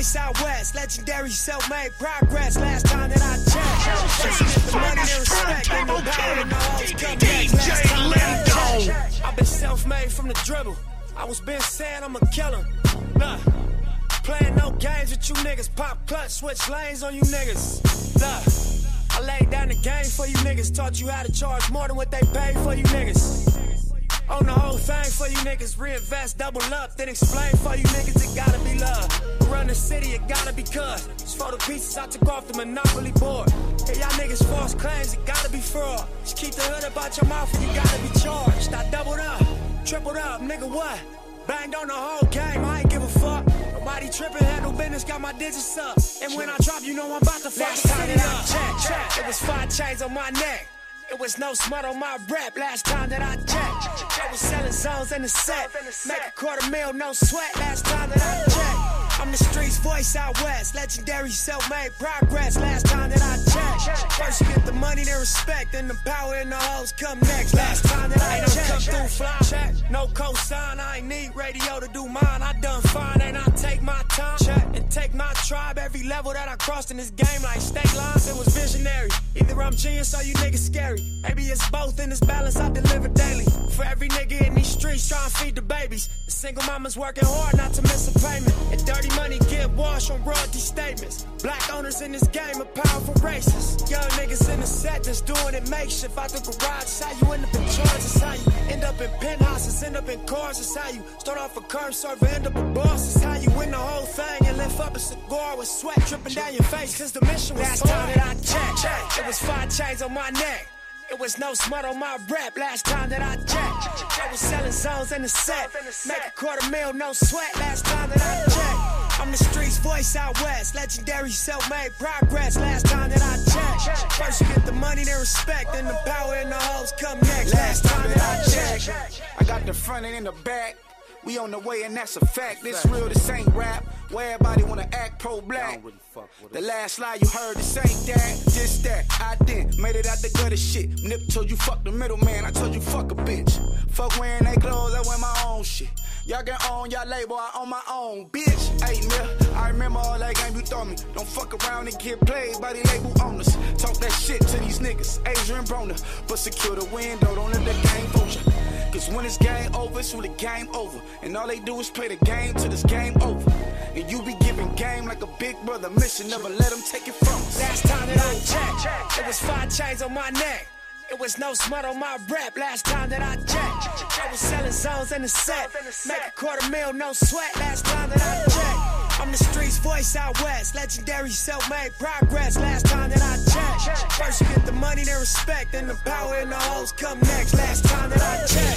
voice out west, legendary self-made progress. Last time that I checked, first you get the money and respect, then the power and the hoes come next. Last time that I checked, I've been self-made from the dribble. I was been saying I'm a killer. Nah. Playing no games with you niggas. Pop clutch, switch lanes on you niggas. Nah. I laid down the game for you niggas. Taught you how to charge more than what they pay for you niggas. On the whole thing for you niggas, reinvest, double up, then explain for you niggas, it gotta be love. City, it gotta be cuz. It's for the pieces I took off the monopoly board. Hey, y'all niggas false claims, it gotta be fraud. Just keep the hood about your mouth and you gotta be charged. I doubled up, tripled up, nigga, what? Banged on the whole game, I ain't give a fuck. Nobody tripping, had no business, got my digits up. And when I drop, you know I'm about to fuck the city up. Check, check. It was five chains on my neck. It was no smut on my rap last time that I checked. I was selling zones in the set. Make a quarter mil, no sweat last time that I checked. I'm the streets voice out west. Legendary self-made progress last time that I checked. First you get the money, then respect, then the power and the hoes come next. Last time that I checked. come through fly. Check. No cosign, I ain't need radio to do mine. I done fine, and I take my tribe every level that I crossed in this game like state lines. It was visionary. Either I'm genius or you niggas scary. Maybe it's both in this balance I deliver daily. For every nigga in these streets trying to feed the babies. The single mama's working hard not to miss a payment. And dirty money get washed on royalty statements. Black owners in this game are powerful racists. Young niggas in the set that's doing it makeshift. Out the garage, it's how you end up in charge. It's how you end up in penthouses, end up in cars. It's how you start off a curb server, end up a boss. It's how you win the whole thing and lift up a cigar with sweat dripping down your face. Cause the mission was Last time that I checked, it was five chains on my neck. It was no smut on my rap last time that I checked. I was selling zones in the set. Make a quarter mil, no sweat last time that I checked. I'm the streets voice out west. Legendary self-made progress last time that I checked. First you get the money, then respect, then the power and the hoes come next. Last time that I checked. I got the front and in the back. We on the way and that's a fact. This real, this ain't rap. Where everybody wanna act pro-black. The last lie you heard, this ain't that, just that. I did, made it out the gutter shit. Nip told you fuck the middleman, I told you fuck a bitch. Fuck wearing they clothes, I wear my own shit. Y'all can own y'all label, I own my own, bitch. Hey, nigga, I remember all that game you throw me. Don't fuck around and get played by the label owners. Talk that shit to these niggas, Adrien Broner. But secure the window, don't let the game fool ya. Cause when it's game over, it's the game over. And all they do is play the game till this game over. And you be giving game like a big brother mission, never let them take it from us. Last time that I checked, it was five chains on my neck. It was no smut on my rap last time that I checked. I was selling zones in the set. Make a quarter mil, no sweat last time that I checked. I'm the streets voice out west. Legendary self-made progress last time that I checked. First you get the money, then respect, then the power and the hoes come next. Last time that I checked.